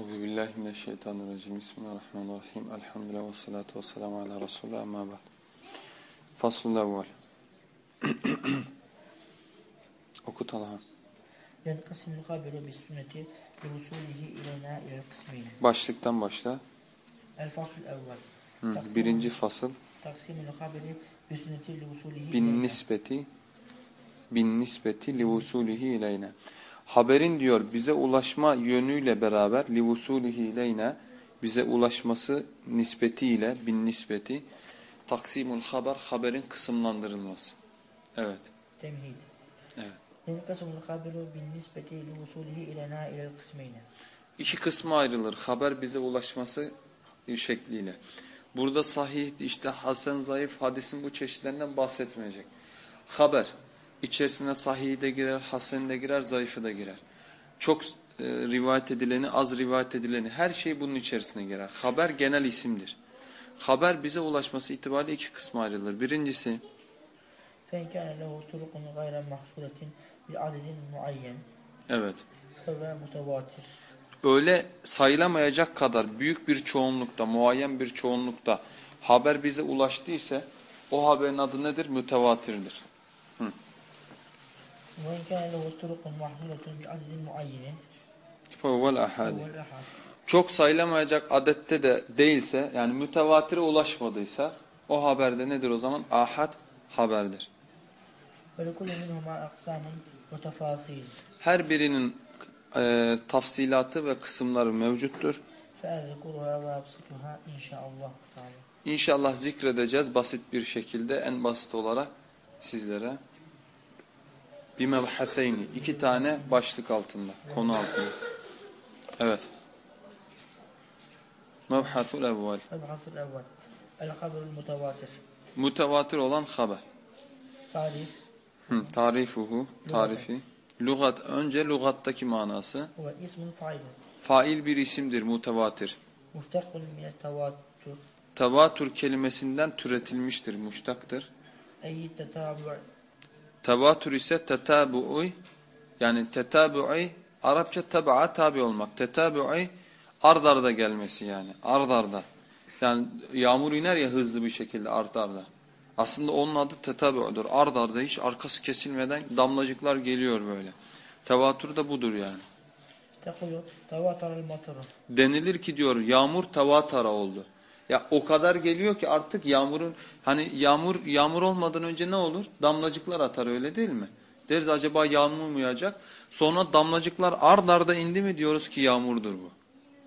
Euzu billahi mineşşeytanirracim. Bismillahirrahmanirrahim. Elhamdülillahi ve salatu vesselamu ala Resulullah amma ba'd. Faslul evvel. Oku Talha. Yenqasimul kabiru bis sünneti bi usulihi ilena ilel kısmini. Başlıktan başla. El faslul evvel. Birinci fasıl. Taksimul kabiri bis sünneti li usulihi Bin nispeti bin nispeti li usulihi ileyne haberin diyor bize ulaşma yönüyle beraber livusulihi ileyne bize ulaşması nispetiyle bin nispeti taksimul haber haberin kısımlandırılması. Evet. Temhid. Evet. İnkasumul haberu bin nispeti livusulihi ilena ilel kısmeyne. İki kısma ayrılır. Haber bize ulaşması şekliyle. Burada sahih işte Hasan zayıf hadisin bu çeşitlerinden bahsetmeyecek. Haber İçerisine sahih de girer, hasen de girer, zayıfı da girer. Çok e, rivayet edileni, az rivayet edileni her şey bunun içerisine girer. Haber genel isimdir. Haber bize ulaşması itibariyle iki kısma ayrılır. Birincisi Evet. Öyle sayılamayacak kadar büyük bir çoğunlukta, muayyen bir çoğunlukta haber bize ulaştıysa o haberin adı nedir? Mütevatirdir. وإن كان له طرق محصورة بعدد معين فَوَّل فهو ahadi. الأحد Çok sayılamayacak adette de değilse yani mütevatire ulaşmadıysa o haberde nedir o zaman? Ahad haberdir. ولكل منهما أقسام وتفاصيل Her birinin e, tafsilatı ve kısımları mevcuttur. سأذكرها وأبسطها إن شاء الله تعالى İnşallah zikredeceğiz basit bir şekilde en basit olarak sizlere. bimebhateyni iki tane başlık altında, konu altında. Evet. Mebhatul evvel. Mebhatul evvel. El haberul mutavatir. Mutevatir olan haber. Tarif. Hı, tarifuhu, tarifi. Lugat, önce lugattaki manası. Ve ismun fail. Fail bir isimdir, mutevatir. Muştakun mine tevatür. Tevatür kelimesinden türetilmiştir, muştaktır. Eyyid tetabu'dir. Tevatür ise tetabu'i yani tetabu'i Arapça taba'a tabi olmak. Tetabu'i ard arda gelmesi yani. Ard arda. Yani yağmur iner ya hızlı bir şekilde ard arda. Aslında onun adı tetabu'dur. Ard arda hiç arkası kesilmeden damlacıklar geliyor böyle. Tevatür de budur yani. Denilir ki diyor yağmur tevatara oldu. Ya o kadar geliyor ki artık yağmurun hani yağmur yağmur olmadan önce ne olur? Damlacıklar atar öyle değil mi? Deriz acaba yağmur mu yağacak? Sonra damlacıklar ard arda indi mi diyoruz ki yağmurdur bu.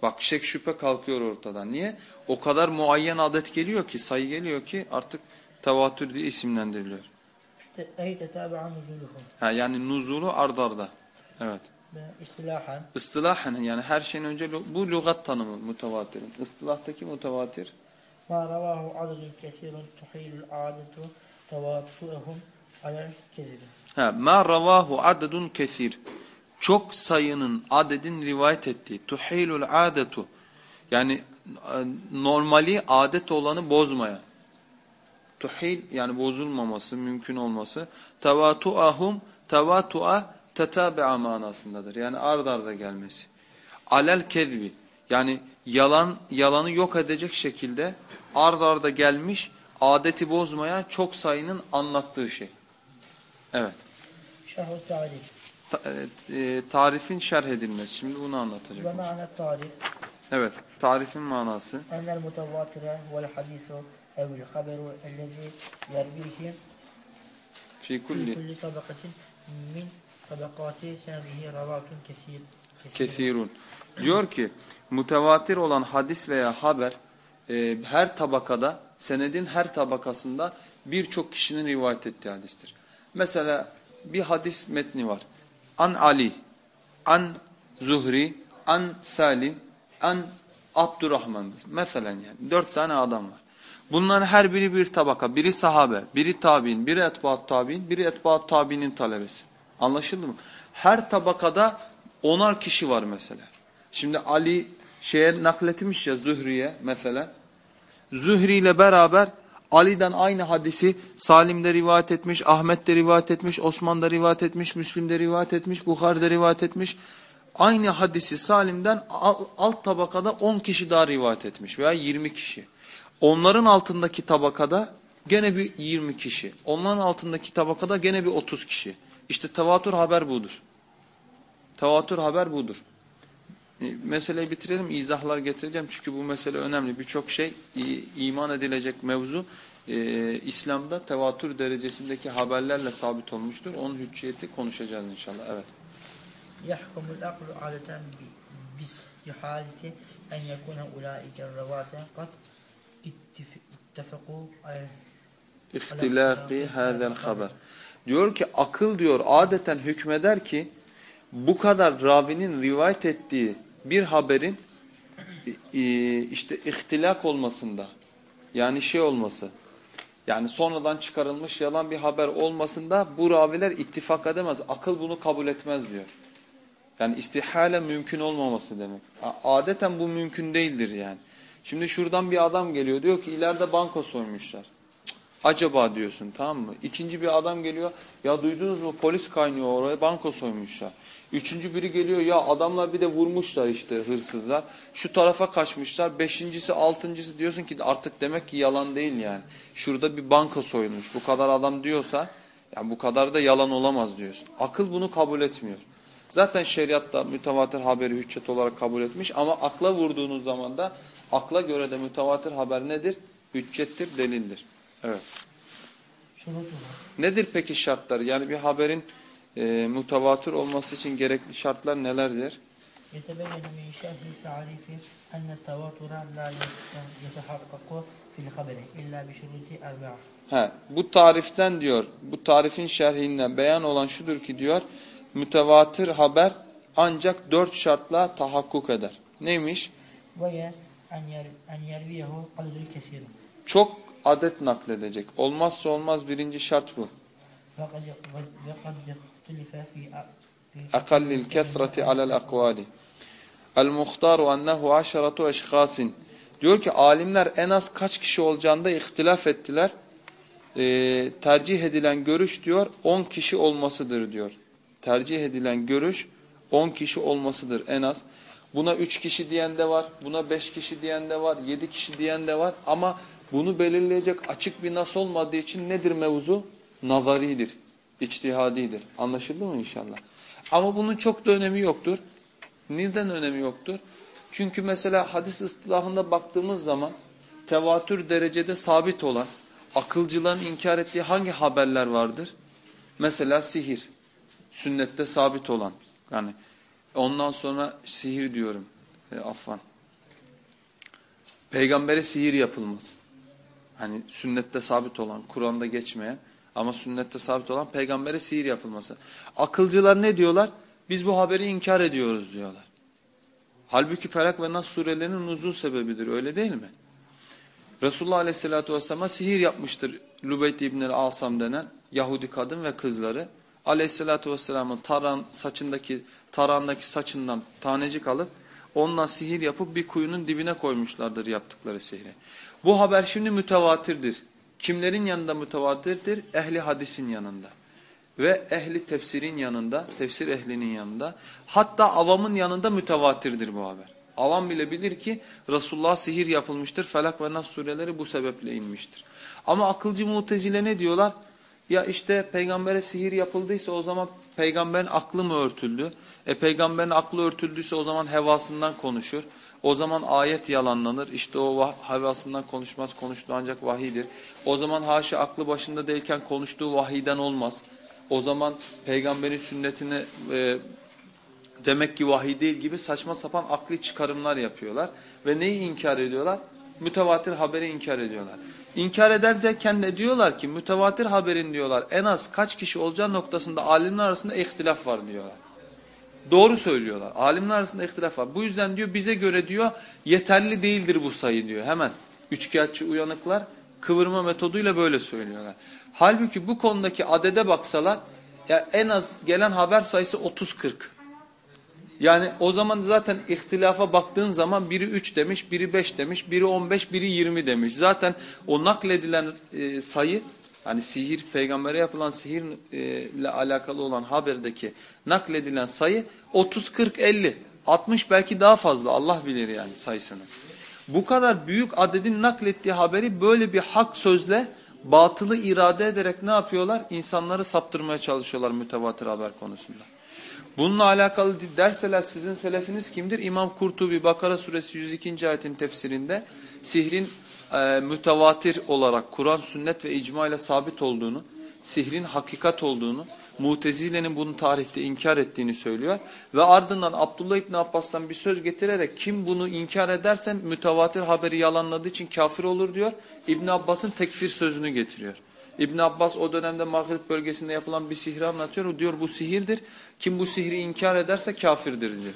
Bak şek şüphe kalkıyor ortadan. Niye? O kadar muayyen adet geliyor ki, sayı geliyor ki artık tevatür diye isimlendiriliyor. Ha, yani nuzulu ard arda. Evet. İstilahen. İstilahen yani her şeyin önce bu lügat tanımı mutevatirin. İstilahtaki mutavatir. Ma ravahu adedun kesirun tuhilul adetu tevatuhum alel kezibi. Ha, ma ravahu adedun kesir. Çok sayının adedin rivayet ettiği. Tuhilul adetu. Yani e, normali adet olanı bozmaya. Tuhil yani bozulmaması, mümkün olması. Tevatuahum tevatuah tetabe'a manasındadır. Yani ard arda gelmesi. Alel kezbi yani yalan yalanı yok edecek şekilde ard arda gelmiş adeti bozmayan çok sayının anlattığı şey. Evet. Şerhu tarif. Ta, e, e, tarifin şerh edilmesi. Şimdi bunu anlatacak. Ve ma'na tarif. Evet. Tarifin manası. Enel mutavatire vel hadisu evil haberu ellezi yerbihi fi kulli tabakatin min Tabakati senedihi ravatun. Kesirun. Diyor ki mütevatir olan hadis veya haber e, her tabakada senedin her tabakasında birçok kişinin rivayet ettiği hadistir. Mesela bir hadis metni var. An Ali, an Zuhri, an Salim, an Abdurrahman'dır. Mesela yani dört tane adam var. Bunların her biri bir tabaka. Biri sahabe, biri tabi'in, biri etbaat tabi'in, biri etbaat tabi'nin talebesi. Anlaşıldı mı? Her tabakada onar kişi var mesela. Şimdi Ali şeye nakletmiş ya Zühri'ye mesela. Zühri ile beraber Ali'den aynı hadisi Salim de rivayet etmiş, Ahmet de rivayet etmiş, Osman da rivayet etmiş, Müslim de rivayet etmiş, Bukhari de rivayet etmiş. Aynı hadisi Salim'den alt tabakada 10 kişi daha rivayet etmiş veya 20 kişi. Onların altındaki tabakada gene bir 20 kişi. Onların altındaki tabakada gene bir 30 kişi. İşte tevatür haber budur. Tevatür haber budur. E, meseleyi bitirelim, izahlar getireceğim. Çünkü bu mesele önemli. Birçok şey iman edilecek mevzu e, İslam'da tevatür derecesindeki haberlerle sabit olmuştur. Onun hücciyeti konuşacağız inşallah. Evet. يحكم العقل عادة باستحالة أن يكون أولئك الرواة قد اتفقوا على ihtilaki hazel haber. Diyor ki akıl diyor adeten hükmeder ki bu kadar ravinin rivayet ettiği bir haberin işte ihtilak olmasında yani şey olması yani sonradan çıkarılmış yalan bir haber olmasında bu raviler ittifak edemez. Akıl bunu kabul etmez diyor. Yani istihale mümkün olmaması demek. Adeten bu mümkün değildir yani. Şimdi şuradan bir adam geliyor diyor ki ileride banka soymuşlar. Acaba diyorsun tamam mı? İkinci bir adam geliyor ya duydunuz mu polis kaynıyor oraya banka soymuşlar. Üçüncü biri geliyor ya adamlar bir de vurmuşlar işte hırsızlar. Şu tarafa kaçmışlar. Beşincisi altıncısı diyorsun ki artık demek ki yalan değil yani. Şurada bir banka soyulmuş. Bu kadar adam diyorsa yani bu kadar da yalan olamaz diyorsun. Akıl bunu kabul etmiyor. Zaten şeriatta mütevatir haberi hüccet olarak kabul etmiş ama akla vurduğunuz zaman da akla göre de mütevatir haber nedir? Hüccettir, delildir. Evet. Nedir peki şartları? Yani bir haberin e, mütevatir olması için gerekli şartlar nelerdir? يتبين من شرح التعريف أن التواتر لا يتحقق في الخبر إلا بشروط أربعة. He, bu tariften diyor, bu tarifin şerhinden beyan olan şudur ki diyor, mütevatir haber ancak dört şartla tahakkuk eder. Neymiş? Çok adet nakledecek. Olmazsa olmaz birinci şart bu. Akallil kethreti alel akvali. El muhtaru ennehu aşaratu eşkhasin. Diyor ki alimler en az kaç kişi olacağında ihtilaf ettiler. Ee, tercih edilen görüş diyor 10 kişi olmasıdır diyor tercih edilen görüş 10 kişi olmasıdır en az. Buna 3 kişi diyen de var, buna 5 kişi diyen de var, 7 kişi diyen de var. Ama bunu belirleyecek açık bir nas olmadığı için nedir mevzu? Nazaridir, içtihadidir. Anlaşıldı mı inşallah? Ama bunun çok da önemi yoktur. Neden önemi yoktur? Çünkü mesela hadis ıstılahında baktığımız zaman tevatür derecede sabit olan, akılcıların inkar ettiği hangi haberler vardır? Mesela sihir sünnette sabit olan. Yani ondan sonra sihir diyorum. E, affan. Peygambere sihir yapılmaz. Hani sünnette sabit olan, Kur'an'da geçmeyen ama sünnette sabit olan peygambere sihir yapılması. Akılcılar ne diyorlar? Biz bu haberi inkar ediyoruz diyorlar. Halbuki Felak ve Nas surelerinin uzun sebebidir öyle değil mi? Resulullah Aleyhisselatü Vesselam'a sihir yapmıştır Lubeyt İbn-i Asam denen Yahudi kadın ve kızları. Aleyhisselatü Vesselam'ın taran, saçındaki, tarandaki saçından tanecik alıp onunla sihir yapıp bir kuyunun dibine koymuşlardır yaptıkları sihri. Bu haber şimdi mütevatirdir. Kimlerin yanında mütevatirdir? Ehli hadisin yanında. Ve ehli tefsirin yanında, tefsir ehlinin yanında. Hatta avamın yanında mütevatirdir bu haber. Avam bile bilir ki Resulullah sihir yapılmıştır. Felak ve Nas sureleri bu sebeple inmiştir. Ama akılcı mutezile ne diyorlar? Ya işte peygambere sihir yapıldıysa o zaman peygamberin aklı mı örtüldü? E peygamberin aklı örtüldüyse o zaman hevasından konuşur. O zaman ayet yalanlanır. İşte o hevasından konuşmaz. Konuştuğu ancak vahidir. O zaman haşa aklı başında değilken konuştuğu vahiden olmaz. O zaman peygamberin sünnetini e, demek ki vahiy değil gibi saçma sapan akli çıkarımlar yapıyorlar. Ve neyi inkar ediyorlar? Mütevatir haberi inkar ediyorlar. İnkar ederken de diyorlar ki mütevatir haberin diyorlar en az kaç kişi olacağı noktasında alimler arasında ihtilaf var diyorlar. Doğru söylüyorlar. Alimler arasında ihtilaf var. Bu yüzden diyor bize göre diyor yeterli değildir bu sayı diyor. Hemen üçkağıtçı uyanıklar kıvırma metoduyla böyle söylüyorlar. Halbuki bu konudaki adede baksalar ya en az gelen haber sayısı 30-40. Yani o zaman zaten ihtilafa baktığın zaman biri 3 demiş, biri 5 demiş, biri 15, biri 20 demiş. Zaten o nakledilen e, sayı hani sihir, peygambere yapılan sihirle alakalı olan haberdeki nakledilen sayı 30, 40, 50, 60 belki daha fazla Allah bilir yani sayısını. Bu kadar büyük adedin naklettiği haberi böyle bir hak sözle batılı irade ederek ne yapıyorlar? İnsanları saptırmaya çalışıyorlar mütevatir haber konusunda. Bununla alakalı derseler sizin selefiniz kimdir? İmam Kurtubi Bakara suresi 102. ayetin tefsirinde sihrin e, mütevatir olarak Kur'an, sünnet ve icma ile sabit olduğunu, sihrin hakikat olduğunu, Mutezile'nin bunu tarihte inkar ettiğini söylüyor. Ve ardından Abdullah İbni Abbas'tan bir söz getirerek kim bunu inkar ederse mütevatir haberi yalanladığı için kafir olur diyor. İbn Abbas'ın tekfir sözünü getiriyor. İbn Abbas o dönemde Mağrib bölgesinde yapılan bir sihri anlatıyor. O diyor bu sihirdir. Kim bu sihri inkar ederse kafirdir diyor.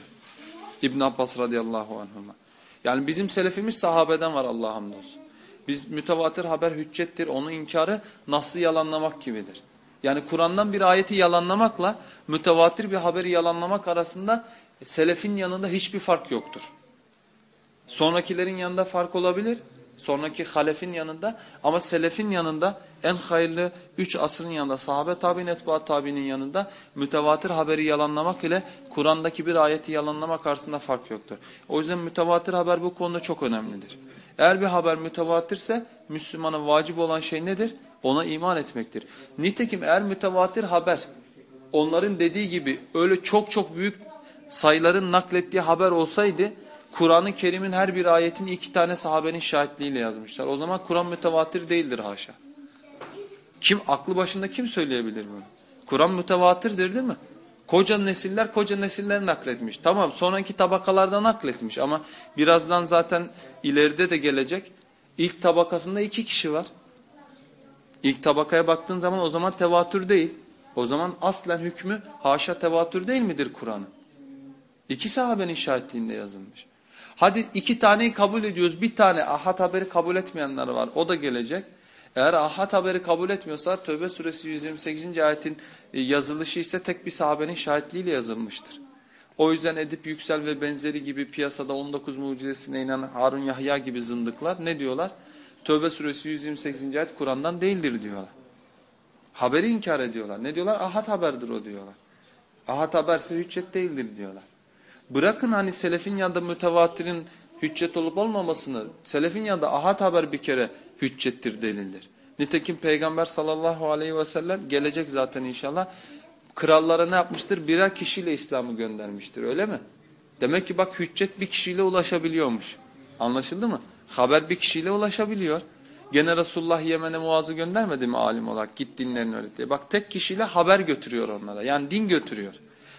İbn Abbas radıyallahu anhuma. Yani bizim selefimiz sahabeden var Allah'a hamdolsun. Biz mütevatir haber hüccettir. Onun inkarı nasıl yalanlamak gibidir. Yani Kur'an'dan bir ayeti yalanlamakla mütevatir bir haberi yalanlamak arasında selefin yanında hiçbir fark yoktur. Sonrakilerin yanında fark olabilir. Sonraki halefin yanında ama selefin yanında en hayırlı üç asrın yanında sahabe tabi'in etbaat tabi'nin yanında mütevatir haberi yalanlamak ile Kur'an'daki bir ayeti yalanlamak arasında fark yoktur. O yüzden mütevatir haber bu konuda çok önemlidir. Eğer bir haber mütevatirse Müslümana vacip olan şey nedir? Ona iman etmektir. Nitekim eğer mütevatir haber onların dediği gibi öyle çok çok büyük sayıların naklettiği haber olsaydı Kur'an-ı Kerim'in her bir ayetini iki tane sahabenin şahitliğiyle yazmışlar. O zaman Kur'an mütevatir değildir haşa. Kim aklı başında kim söyleyebilir bunu? Kur'an mütevatirdir değil mi? Koca nesiller koca nesiller nakletmiş. Tamam sonraki tabakalardan nakletmiş ama birazdan zaten ileride de gelecek. İlk tabakasında iki kişi var. İlk tabakaya baktığın zaman o zaman tevatür değil. O zaman aslen hükmü haşa tevatür değil midir Kur'an'ın? İki sahabenin şahitliğinde yazılmış. Hadi iki taneyi kabul ediyoruz. Bir tane ahad haberi kabul etmeyenler var. O da gelecek. Eğer ahad haberi kabul etmiyorsa Tövbe suresi 128. ayetin e, yazılışı ise tek bir sahabenin şahitliğiyle yazılmıştır. O yüzden Edip Yüksel ve benzeri gibi piyasada 19 mucizesine inanan Harun Yahya gibi zındıklar ne diyorlar? Tövbe suresi 128. ayet Kur'an'dan değildir diyorlar. Haberi inkar ediyorlar. Ne diyorlar? Ahad haberdir o diyorlar. Ahad haberse hüccet değildir diyorlar. Bırakın hani selefin yanında mütevatirin hüccet olup olmamasını, selefin yanında ahad haber bir kere hüccettir delildir. Nitekim Peygamber sallallahu aleyhi ve sellem gelecek zaten inşallah. Krallara ne yapmıştır? Birer kişiyle İslam'ı göndermiştir öyle mi? Demek ki bak hüccet bir kişiyle ulaşabiliyormuş. Anlaşıldı mı? Haber bir kişiyle ulaşabiliyor. Gene Resulullah Yemen'e Muaz'ı göndermedi mi alim olarak? Git dinlerini öğret diye. Bak tek kişiyle haber götürüyor onlara. Yani din götürüyor.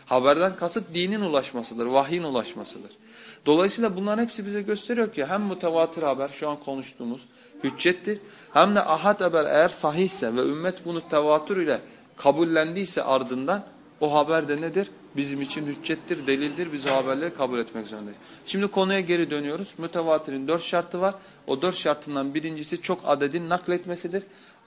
Haberden kasıt dinin ulaşmasıdır, vahyin ulaşmasıdır. Dolayısıyla bunların hepsi bize gösteriyor ki hem mütevatir haber şu an konuştuğumuz hüccettir. Hem de ahad haber eğer sahihse ve ümmet bunu tevatür ile kabullendiyse ardından o haber de nedir? Bizim için hüccettir, delildir. Biz o haberleri kabul etmek zorundayız. Şimdi konuya geri dönüyoruz. Mütevatirin dört şartı var. O dört şartından birincisi çok adedin nakletmesidir.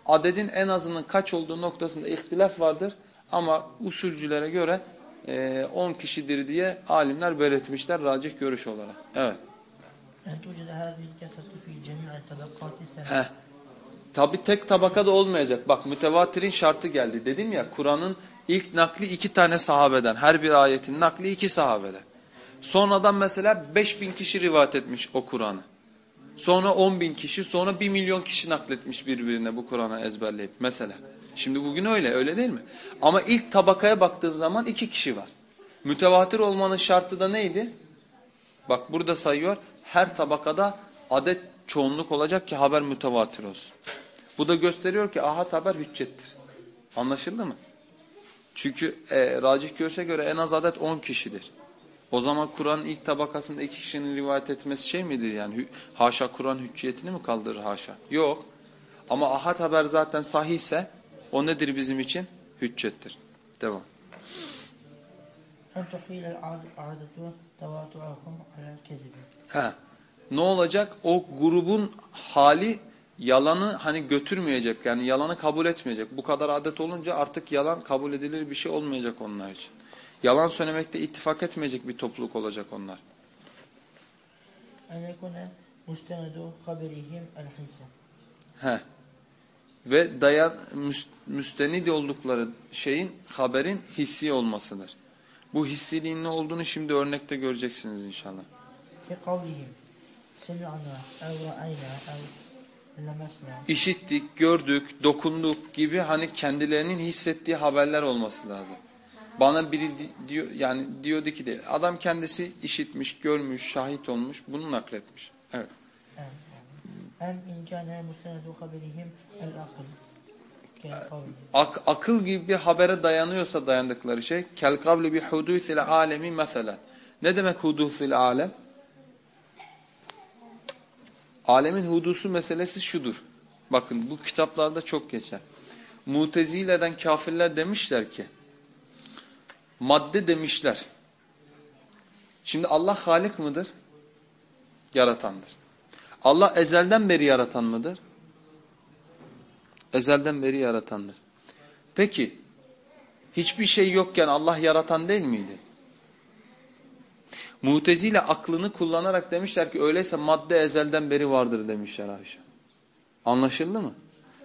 Adedin en azının kaç olduğu noktasında ihtilaf vardır. Ama usulcülere göre 10 e, kişidir diye alimler belirtmişler racih görüş olarak. Evet. Heh. Tabi tek tabakada olmayacak. Bak mütevatirin şartı geldi. Dedim ya Kur'an'ın ilk nakli iki tane sahabeden. Her bir ayetin nakli iki sahabeden. Sonradan mesela 5000 kişi rivayet etmiş o Kur'an'ı. Sonra 10 bin kişi, sonra 1 milyon kişi nakletmiş birbirine bu Kur'an'ı ezberleyip mesela. Şimdi bugün öyle, öyle değil mi? Ama ilk tabakaya baktığın zaman iki kişi var. Mütevatir olmanın şartı da neydi? Bak burada sayıyor, her tabakada adet çoğunluk olacak ki haber mütevatir olsun. Bu da gösteriyor ki ahad haber hüccettir. Anlaşıldı mı? Çünkü e, racih görüşe göre en az adet 10 kişidir. O zaman Kur'an'ın ilk tabakasında iki kişinin rivayet etmesi şey midir yani? Haşa Kur'an hücciyetini mi kaldırır haşa? Yok. Ama ahad haber zaten sahihse o nedir bizim için? Hüccettir. Devam. Ha. Ne olacak? O grubun hali yalanı hani götürmeyecek. Yani yalanı kabul etmeyecek. Bu kadar adet olunca artık yalan kabul edilir bir şey olmayacak onlar için. Yalan söylemekte ittifak etmeyecek bir topluluk olacak onlar. En yekune mustenedu haberihim el He. ve dayan müstenid oldukları şeyin haberin hissi olmasıdır. Bu hissiliğin ne olduğunu şimdi örnekte göreceksiniz inşallah. İşittik, gördük, dokunduk gibi hani kendilerinin hissettiği haberler olması lazım. Bana biri diyor yani diyordu ki de adam kendisi işitmiş, görmüş, şahit olmuş, bunu nakletmiş. Evet. Em inkâne mustenedu haberihim el akıl. Ak, akıl gibi bir habere dayanıyorsa dayandıkları şey kel kavli bi hudusil alemi mesela. Ne demek hudusil alem? Alemin hudusu meselesi şudur. Bakın bu kitaplarda çok geçer. Mutezile'den kafirler demişler ki madde demişler. Şimdi Allah Halik mıdır? Yaratandır. Allah ezelden beri yaratan mıdır? Ezelden beri yaratandır. Peki hiçbir şey yokken Allah yaratan değil miydi? Mutezile aklını kullanarak demişler ki öyleyse madde ezelden beri vardır demişler Ayşe. Anlaşıldı mı?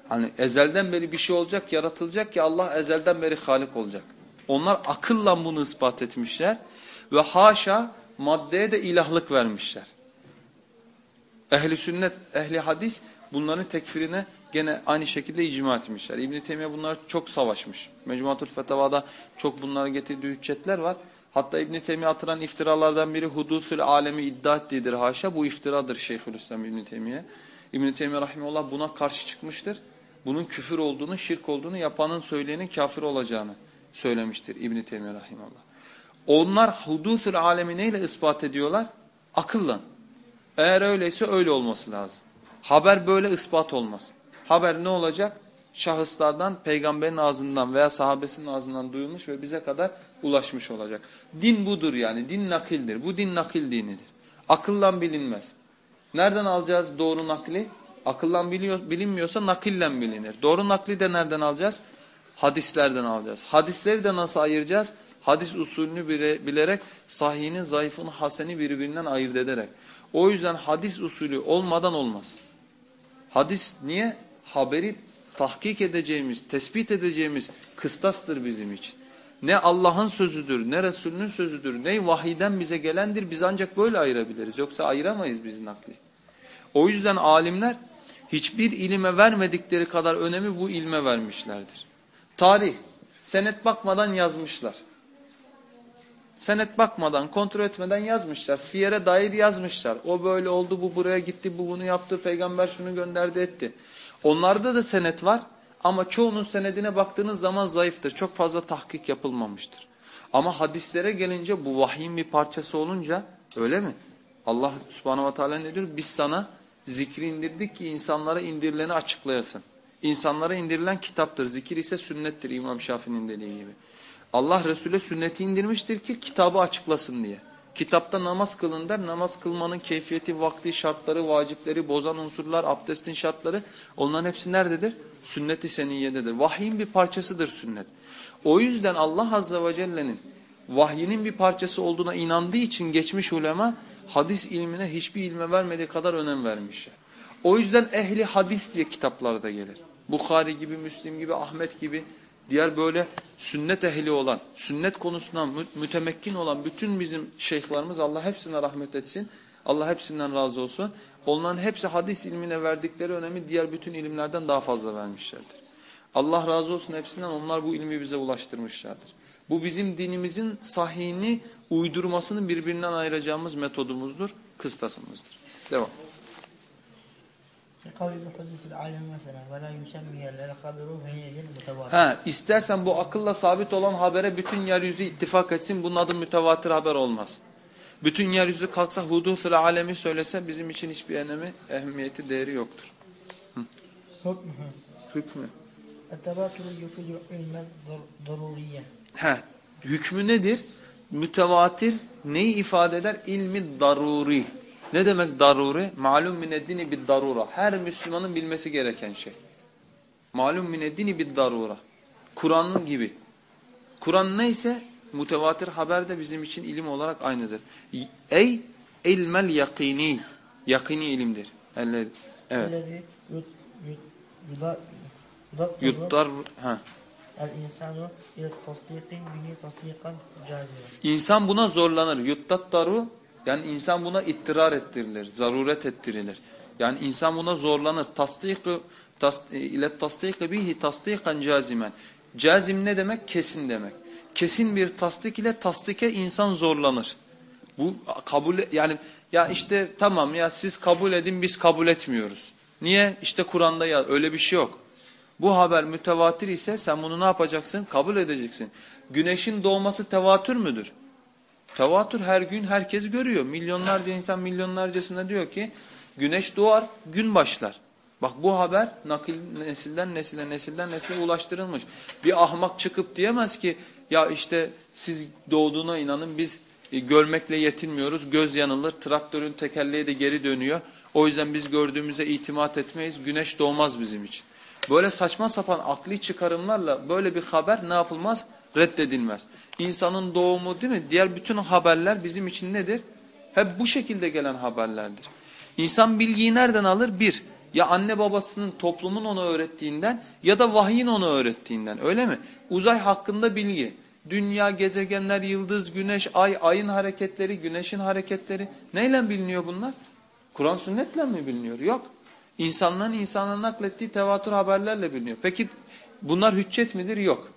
Hani ezelden beri bir şey olacak, yaratılacak ki Allah ezelden beri Halik olacak. Onlar akılla bunu ispat etmişler ve haşa maddeye de ilahlık vermişler. Ehli sünnet, ehli hadis bunların tekfirine gene aynı şekilde icma etmişler. İbn-i Teymiye bunlar çok savaşmış. Mecmuatul Fetavada çok bunlara getirdiği hüccetler var. Hatta İbn-i Teymiye atılan iftiralardan biri hudusül alemi iddia ettiğidir haşa. Bu iftiradır Şeyhülislam İbn-i Teymiye. İbn-i Teymiye Rahimullah buna karşı çıkmıştır. Bunun küfür olduğunu, şirk olduğunu, yapanın söyleyenin kafir olacağını söylemiştir İbn-i Teymiye Rahimullah. Onlar hudusül alemi neyle ispat ediyorlar? Akılla. Eğer öyleyse öyle olması lazım. Haber böyle ispat olmaz. Haber ne olacak? Şahıslardan, peygamberin ağzından veya sahabesinin ağzından duyulmuş ve bize kadar ulaşmış olacak. Din budur yani. Din nakildir. Bu din nakil dinidir. Akıllan bilinmez. Nereden alacağız doğru nakli? Akıllan biliyor, bilinmiyorsa nakillen bilinir. Doğru nakli de nereden alacağız? Hadislerden alacağız. Hadisleri de nasıl ayıracağız? Hadis usulünü bilerek sahihini, zayıfını, haseni birbirinden ayırt ederek. O yüzden hadis usulü olmadan olmaz. Hadis niye? Haberi tahkik edeceğimiz, tespit edeceğimiz kıstastır bizim için. Ne Allah'ın sözüdür, ne Resulünün sözüdür, ne vahiden bize gelendir. Biz ancak böyle ayırabiliriz. Yoksa ayıramayız biz nakli. O yüzden alimler hiçbir ilime vermedikleri kadar önemi bu ilme vermişlerdir. Tarih, senet bakmadan yazmışlar. Senet bakmadan, kontrol etmeden yazmışlar. Siyere dair yazmışlar. O böyle oldu, bu buraya gitti, bu bunu yaptı, peygamber şunu gönderdi etti. Onlarda da senet var ama çoğunun senedine baktığınız zaman zayıftır. Çok fazla tahkik yapılmamıştır. Ama hadislere gelince bu vahyin bir parçası olunca öyle mi? Allah subhanahu ve teala ne diyor? Biz sana zikri indirdik ki insanlara indirileni açıklayasın. İnsanlara indirilen kitaptır. Zikir ise sünnettir İmam Şafii'nin dediği gibi. Allah Resul'e sünneti indirmiştir ki kitabı açıklasın diye. Kitapta namaz kılın der. Namaz kılmanın keyfiyeti, vakti, şartları, vacipleri, bozan unsurlar, abdestin şartları onların hepsi nerededir? Sünnet-i seniyyededir. Vahyin bir parçasıdır sünnet. O yüzden Allah Azze ve Celle'nin vahyinin bir parçası olduğuna inandığı için geçmiş ulema hadis ilmine hiçbir ilme vermediği kadar önem vermişler. O yüzden ehli hadis diye kitaplarda gelir. Bukhari gibi, Müslim gibi, Ahmet gibi diğer böyle sünnet ehli olan, sünnet konusundan mütemekkin olan bütün bizim şeyhlarımız Allah hepsine rahmet etsin. Allah hepsinden razı olsun. Onların hepsi hadis ilmine verdikleri önemi diğer bütün ilimlerden daha fazla vermişlerdir. Allah razı olsun hepsinden onlar bu ilmi bize ulaştırmışlardır. Bu bizim dinimizin sahihini, uydurmasını birbirinden ayıracağımız metodumuzdur, kıstasımızdır. Devam. Ha, istersen bu akılla sabit olan habere bütün yeryüzü ittifak etsin. Bunun adı mütevatir haber olmaz. Bütün yeryüzü kalksa hudusul alemi söylese bizim için hiçbir önemi, ehemmiyeti, değeri yoktur. Hı. Hükmü. Ha, hükmü nedir? Mütevatir neyi ifade eder? İlmi daruri. Ne demek daruri? Malum mineddini bid darura. Her Müslümanın bilmesi gereken şey. Malum mineddini bid darura. Kur'an'ın gibi. Kur'an neyse mutevatir haber de bizim için ilim olarak aynıdır. Ey ilmel yakini. Yakini ilimdir. Evet. Yuttar. Ha. İnsan buna zorlanır. Yuttattaru yani insan buna ittirar ettirilir, zaruret ettirilir. Yani insan buna zorlanır. Tasdiku tas, ile tasdik bihi tasdikan cazimen. Cazim ne demek? Kesin demek. Kesin bir tasdik ile tasdike insan zorlanır. Bu kabul yani ya işte tamam ya siz kabul edin biz kabul etmiyoruz. Niye? İşte Kur'an'da ya öyle bir şey yok. Bu haber mütevatir ise sen bunu ne yapacaksın? Kabul edeceksin. Güneşin doğması tevatür müdür? Tevatür her gün herkes görüyor. Milyonlarca insan milyonlarcasına diyor ki güneş doğar, gün başlar. Bak bu haber nakil nesilden nesile, nesilden nesile ulaştırılmış. Bir ahmak çıkıp diyemez ki ya işte siz doğduğuna inanın biz e, görmekle yetinmiyoruz. Göz yanılır, traktörün tekerleği de geri dönüyor. O yüzden biz gördüğümüze itimat etmeyiz. Güneş doğmaz bizim için. Böyle saçma sapan akli çıkarımlarla böyle bir haber ne yapılmaz? Reddedilmez. İnsanın doğumu değil mi? Diğer bütün haberler bizim için nedir? Hep bu şekilde gelen haberlerdir. İnsan bilgiyi nereden alır? Bir, ya anne babasının toplumun ona öğrettiğinden ya da vahyin ona öğrettiğinden öyle mi? Uzay hakkında bilgi. Dünya, gezegenler, yıldız, güneş, ay, ayın hareketleri, güneşin hareketleri. Neyle biliniyor bunlar? Kur'an sünnetle mi biliniyor? Yok. İnsanların insanların naklettiği tevatür haberlerle biliniyor. Peki bunlar hüccet midir? Yok.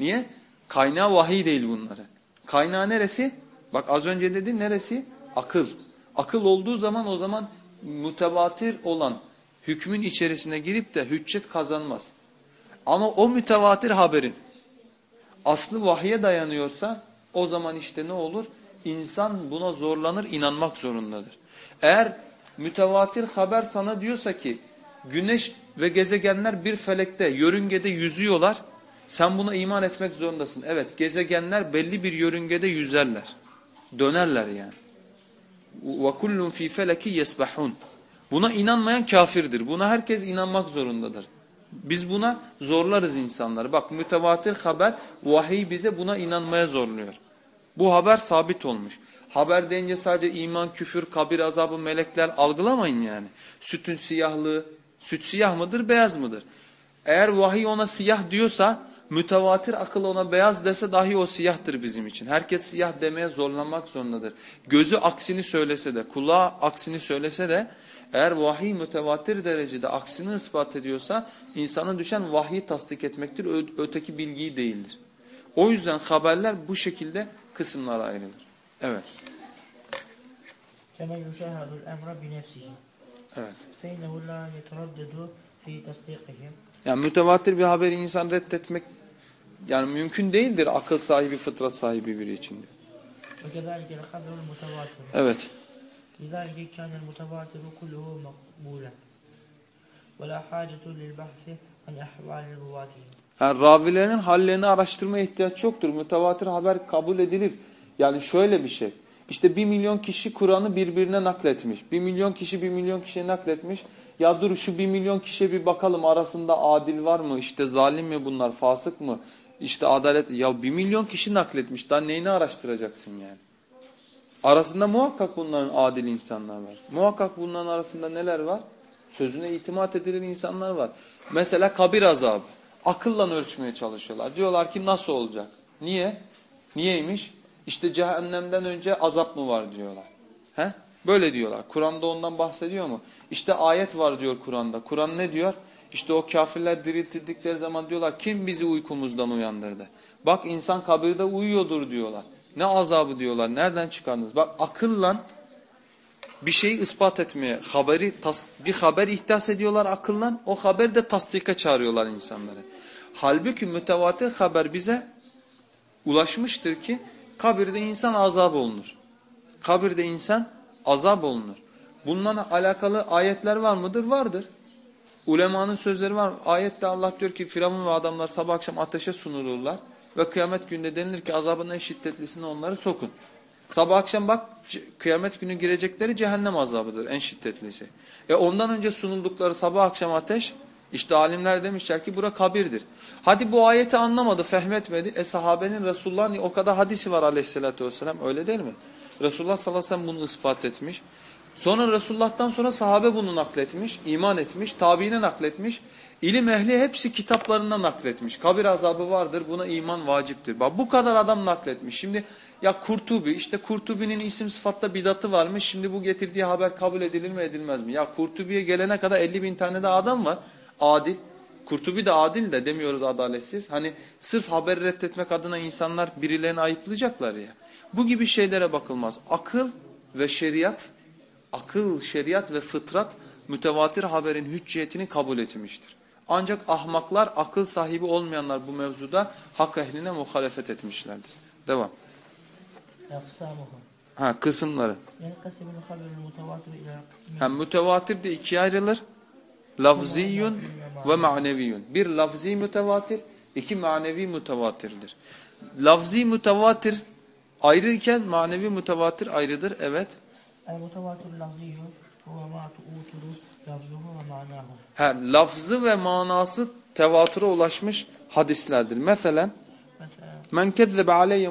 Niye? Kaynağı vahiy değil bunları. Kaynağı neresi? Bak az önce dedim neresi? Akıl. Akıl olduğu zaman o zaman mütevatir olan hükmün içerisine girip de hüccet kazanmaz. Ama o mütevatir haberin aslı vahye dayanıyorsa o zaman işte ne olur? İnsan buna zorlanır, inanmak zorundadır. Eğer mütevatir haber sana diyorsa ki güneş ve gezegenler bir felekte, yörüngede yüzüyorlar. Sen buna iman etmek zorundasın. Evet gezegenler belli bir yörüngede yüzerler. Dönerler yani. وَكُلُّنْ ف۪ي فَلَكِ يَسْبَحُونَ Buna inanmayan kafirdir. Buna herkes inanmak zorundadır. Biz buna zorlarız insanları. Bak mütevatir haber vahiy bize buna inanmaya zorluyor. Bu haber sabit olmuş. Haber deyince sadece iman, küfür, kabir azabı, melekler algılamayın yani. Sütün siyahlığı, süt siyah mıdır, beyaz mıdır? Eğer vahiy ona siyah diyorsa, mütevatir akıl ona beyaz dese dahi o siyahtır bizim için. Herkes siyah demeye zorlanmak zorundadır. Gözü aksini söylese de, kulağı aksini söylese de eğer vahiy mütevatir derecede aksini ispat ediyorsa insana düşen vahyi tasdik etmektir. Öteki bilgiyi değildir. O yüzden haberler bu şekilde kısımlara ayrılır. Evet. Kema yuşahadul emra bi. Evet. Fe la yetraddedu fi tasdikihim. Yani mütevatir bir haberi insan reddetmek yani mümkün değildir akıl sahibi, fıtrat sahibi biri için. diyor. وكذلك الخبر المتواتر Evet. لذلك كان المتواتر كله مقبولا ولا حاجة للبحث عن أحوال رواته Yani ravilerin hallerini araştırmaya ihtiyaç yoktur. Mütevatir haber kabul edilir. Yani şöyle bir şey. İşte bir milyon kişi Kur'an'ı birbirine nakletmiş. Bir milyon kişi bir milyon kişiye nakletmiş. Ya dur şu bir milyon kişiye bir bakalım arasında adil var mı? İşte zalim mi bunlar? Fasık mı? İşte adalet. Ya bir milyon kişi nakletmiş. Daha neyini araştıracaksın yani? Arasında muhakkak bunların adil insanlar var. Muhakkak bunların arasında neler var? Sözüne itimat edilen insanlar var. Mesela kabir azabı. Akılla ölçmeye çalışıyorlar. Diyorlar ki nasıl olacak? Niye? Niyeymiş? İşte cehennemden önce azap mı var diyorlar. He? Böyle diyorlar. Kur'an'da ondan bahsediyor mu? İşte ayet var diyor Kur'an'da. Kur'an ne diyor? İşte o kafirler diriltildikleri zaman diyorlar kim bizi uykumuzdan uyandırdı? Bak insan kabirde uyuyordur diyorlar. Ne azabı diyorlar. Nereden çıkardınız? Bak akılla bir şeyi ispat etmeye, haberi bir haber ihdas ediyorlar akılla. O haberi de tasdika çağırıyorlar insanları. Halbuki mütevatir haber bize ulaşmıştır ki kabirde insan azap olunur. Kabirde insan azap olunur. Bununla alakalı ayetler var mıdır? Vardır. Ulemanın sözleri var. Ayette Allah diyor ki Firavun ve adamlar sabah akşam ateşe sunulurlar. Ve kıyamet günde denilir ki azabın en şiddetlisini onları sokun. Sabah akşam bak kıyamet günü girecekleri cehennem azabıdır en şiddetlisi. E ondan önce sunuldukları sabah akşam ateş işte alimler demişler ki bura kabirdir. Hadi bu ayeti anlamadı, fehmetmedi. E sahabenin Resulullah'ın o kadar hadisi var aleyhissalatü vesselam öyle değil mi? Resulullah sallallahu aleyhi ve sellem bunu ispat etmiş. Sonra Resulullah'tan sonra sahabe bunu nakletmiş, iman etmiş, tabiine nakletmiş. İlim ehli hepsi kitaplarından nakletmiş. Kabir azabı vardır, buna iman vaciptir. Bak bu kadar adam nakletmiş. Şimdi ya Kurtubi, işte Kurtubi'nin isim sıfatta bidatı varmış. Şimdi bu getirdiği haber kabul edilir mi edilmez mi? Ya Kurtubi'ye gelene kadar 50 bin tane de adam var. Adil. Kurtubi de adil de demiyoruz adaletsiz. Hani sırf haberi reddetmek adına insanlar birilerini ayıplayacaklar ya. Bu gibi şeylere bakılmaz. Akıl ve şeriat, akıl, şeriat ve fıtrat mütevatir haberin hücciyetini kabul etmiştir. Ancak ahmaklar, akıl sahibi olmayanlar bu mevzuda hak ehline muhalefet etmişlerdir. Devam. Ha, kısımları. Ha, mütevatir de ikiye ayrılır. Lafziyun ve maneviyun. Bir lafzi mütevatir, iki manevi mütevatirdir. Lafzi mütevatir Ayrıyken manevi mütevatir ayrıdır. Evet. El mütevatir lafziyyu huve ma tu'utulu ve manahu. He, lafzı ve manası tevatüre ulaşmış hadislerdir. Mesela Men kezzebe aleyye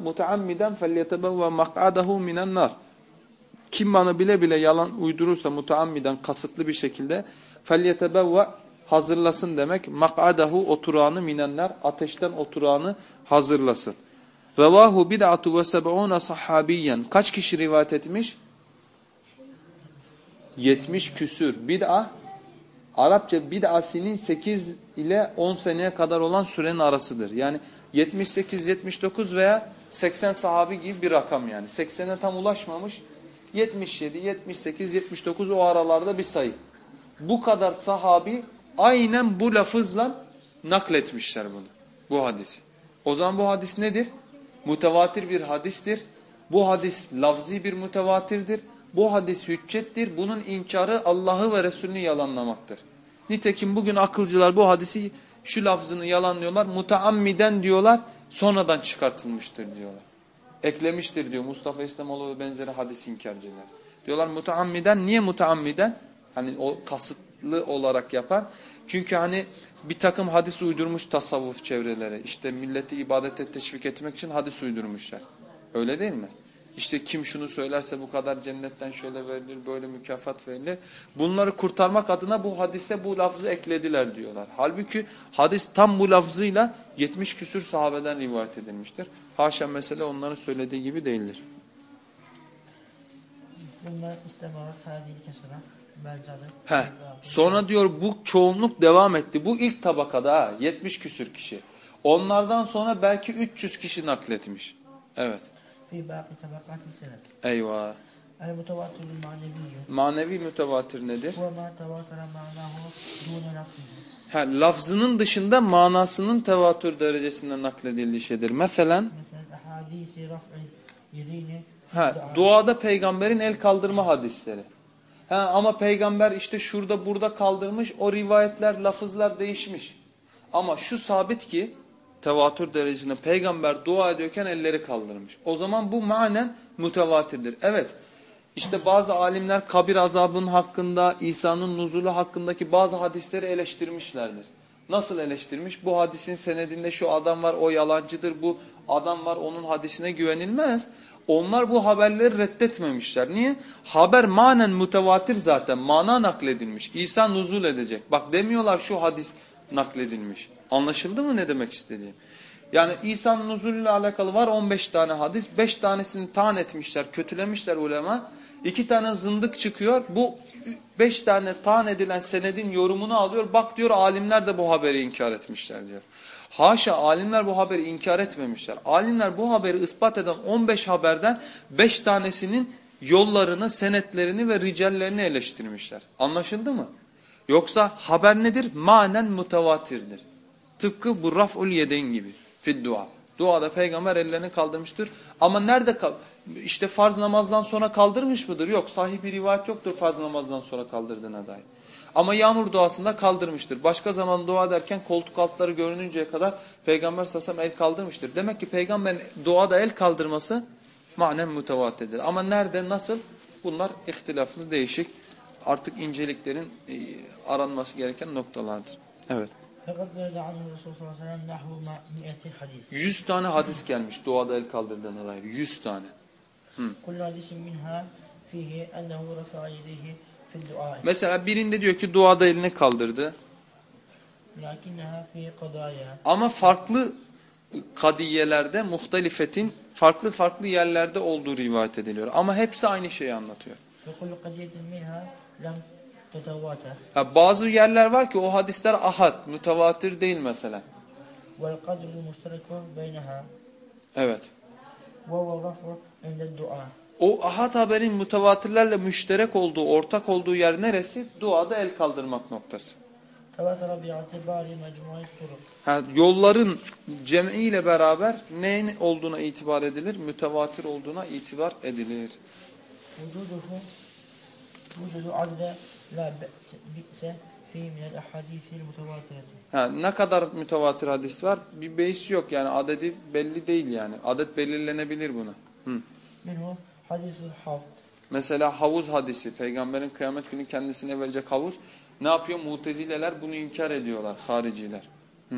muteammiden felyetebevve mak'adehu minen nar. Kim bana bile bile yalan uydurursa muteammiden kasıtlı bir şekilde felyetebevve hazırlasın demek. Mak'adehu oturağını minenler ateşten oturağını hazırlasın. Revahu bid'atu ve seb'una sahabiyen. Kaç kişi rivayet etmiş? 70 küsür. Bid'a Arapça bid'asinin 8 ile 10 seneye kadar olan sürenin arasıdır. Yani 78, 79 veya 80 sahabi gibi bir rakam yani. 80'e tam ulaşmamış. 77, 78, 79 o aralarda bir sayı. Bu kadar sahabi aynen bu lafızla nakletmişler bunu. Bu hadisi. O zaman bu hadis nedir? Mutevatir bir hadistir. Bu hadis lafzi bir mutevatirdir. Bu hadis hüccettir. Bunun inkarı Allah'ı ve Resulünü yalanlamaktır. Nitekim bugün akılcılar bu hadisi şu lafzını yalanlıyorlar. Mutaammiden diyorlar sonradan çıkartılmıştır diyorlar. Eklemiştir diyor Mustafa İslamoğlu ve benzeri hadis inkarcılar. Diyorlar mutaammiden niye mutaammiden? Hani o kasıtlı olarak yapan. Çünkü hani bir takım hadis uydurmuş tasavvuf çevreleri. İşte milleti ibadete teşvik etmek için hadis uydurmuşlar. Öyle değil mi? İşte kim şunu söylerse bu kadar cennetten şöyle verilir, böyle mükafat verilir. Bunları kurtarmak adına bu hadise bu lafzı eklediler diyorlar. Halbuki hadis tam bu lafzıyla 70 küsür sahabeden rivayet edilmiştir. Haşa mesele onların söylediği gibi değildir. He. Sonra diyor bu çoğunluk devam etti. Bu ilk tabakada ha, 70 küsür kişi. Onlardan sonra belki 300 kişi nakletmiş. Evet. Eyvah. Manevi mütevatir nedir? Ha, lafzının dışında manasının tevatür derecesinde nakledildiği şeydir. Mesela ha, duada peygamberin el kaldırma hadisleri. Ha, ama peygamber işte şurada burada kaldırmış o rivayetler lafızlar değişmiş. Ama şu sabit ki tevatür derecesinde peygamber dua ediyorken elleri kaldırmış. O zaman bu manen mütevatirdir. Evet işte bazı alimler kabir azabının hakkında, İsa'nın nuzulu hakkındaki bazı hadisleri eleştirmişlerdir. Nasıl eleştirmiş? Bu hadisin senedinde şu adam var, o yalancıdır, bu adam var, onun hadisine güvenilmez. Onlar bu haberleri reddetmemişler. Niye? Haber manen mütevatir zaten, mana nakledilmiş. İsa nuzul edecek. Bak demiyorlar şu hadis nakledilmiş. Anlaşıldı mı ne demek istediğim? Yani İsa'nın nuzulüyle alakalı var 15 tane hadis. 5 tanesini tan etmişler, kötülemişler ulema. 2 tane zındık çıkıyor. Bu 5 tane tan edilen senedin yorumunu alıyor. Bak diyor alimler de bu haberi inkar etmişler diyor. Haşa alimler bu haberi inkar etmemişler. Alimler bu haberi ispat eden 15 haberden 5 tanesinin yollarını, senetlerini ve ricallerini eleştirmişler. Anlaşıldı mı? Yoksa haber nedir? Manen mutavatirdir. Tıpkı bu raf'ul yedeyn gibi. Fid dua. Duada peygamber ellerini kaldırmıştır. Ama nerede kal işte farz namazdan sonra kaldırmış mıdır? Yok. Sahih bir rivayet yoktur farz namazdan sonra kaldırdığına dair. Ama yağmur duasında kaldırmıştır. Başka zaman dua derken koltuk altları görününceye kadar peygamber sasam el kaldırmıştır. Demek ki peygamberin duada el kaldırması manen mütevatedir. Ama nerede nasıl bunlar ihtilaflı değişik artık inceliklerin e, aranması gereken noktalardır. Evet. 100 tane hadis gelmiş duada el kaldırdığına dair. 100 tane. Hı. Mesela birinde diyor ki duada eline kaldırdı. Ama farklı kadiyelerde muhtalifetin farklı farklı yerlerde olduğu rivayet ediliyor. Ama hepsi aynı şeyi anlatıyor. Ha, bazı yerler var ki o hadisler ahad, mütevatir değil mesela. Evet. O ahad haberin mütevatirlerle müşterek olduğu, ortak olduğu yer neresi? Duada el kaldırmak noktası. Ha, yolların cem'iyle beraber neyin olduğuna itibar edilir? Mütevatir olduğuna itibar edilir. Ha, ne kadar mütevatir hadis var? Bir beis yok yani adedi belli değil yani. Adet belirlenebilir buna. Hı. Minhu Hadisul havd. Mesela havuz hadisi. Peygamberin kıyamet günü kendisine verecek havuz. Ne yapıyor? Mutezileler bunu inkar ediyorlar. Hariciler. Hı.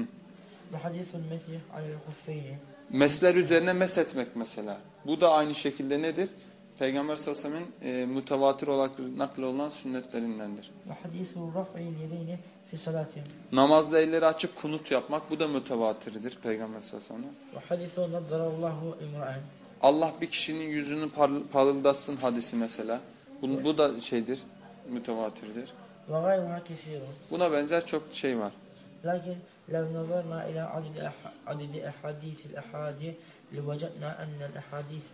Mesler üzerine mes etmek mesela. Bu da aynı şekilde nedir? Peygamber sallallahu aleyhi ve sellem'in e, mütevatir olarak nakl olan sünnetlerindendir. Namazda elleri açıp kunut yapmak bu da mütevatirdir Peygamber sallallahu aleyhi ve sellem. وحديث نظر الله امرأ Allah bir kişinin yüzünü parl- parıldatsın hadisi mesela. Bu, bu da şeydir, mütevatirdir. وغيرها كثير Buna benzer çok şey var. لكن لو نظرنا إلى عدد أح- عدد أحاديث الأحاديث لوجدنا أن الأحاديث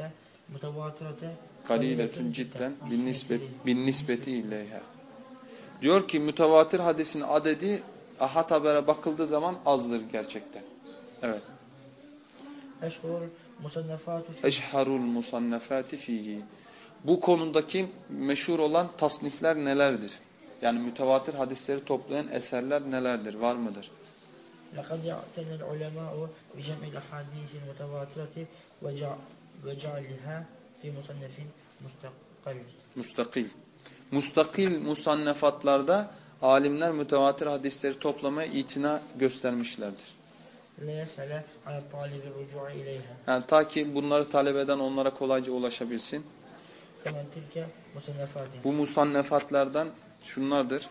متواترة Kaliletun cidden bin nispet bin nispeti ileyha. Diyor ki mütevatir hadisin adedi ahad habere bakıldığı zaman azdır gerçekten. Evet. أشهر مصنفات في Eşharul musannefati fihi. Bu konudaki meşhur olan tasnifler nelerdir? Yani mütevatir hadisleri toplayan eserler nelerdir? Var mıdır? لقد اعتنى العلماء بجمع الأحاديث المتواترة وجع- وجعلها في مصنف مستقل Mustakil. Mustakil musannefatlarda alimler mütevatir hadisleri toplamaya itina göstermişlerdir. Yani ta ki bunları talep eden onlara kolayca ulaşabilsin. Bu musannefatlardan şunlardır.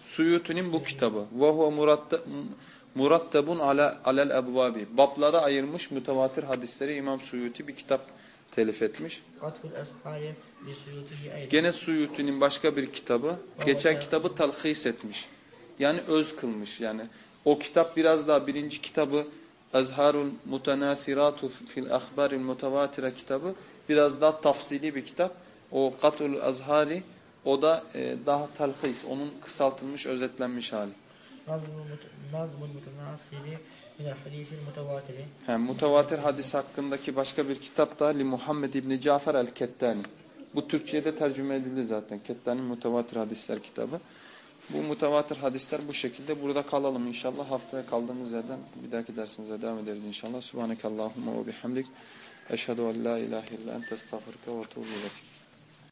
Suyut'un bu kitabı. Vahu murattab murattabun ala alel ebvabi. Bablara ayırmış mütevatir hadisleri İmam Suyuti bir kitap telif etmiş. Gene Suyuti'nin başka bir kitabı. Geçen kitabı talhis etmiş. Yani öz kılmış yani. O kitap biraz daha birinci kitabı Ezharul Mutenâthirâtu fil ahbaril mutavatira kitabı biraz daha tafsili bir kitap. O Katul Azhari o da e, daha talhis. Onun kısaltılmış, özetlenmiş hali nazmul mutenasili minel hadisil mutevatili. He, mutevatir hadis hakkındaki başka bir kitap da Li Muhammed İbni Cafer el-Kettani. Bu Türkçe'ye tercüme edildi zaten. Kettani Mutevatir Hadisler kitabı. Bu mutevatir hadisler bu şekilde. Burada kalalım inşallah. Haftaya kaldığımız yerden bir dahaki dersimize devam ederiz inşallah. Subhanekallahumma ve bihamdik. Eşhedü en la ilahe illa ente estağfurke ve tuğbu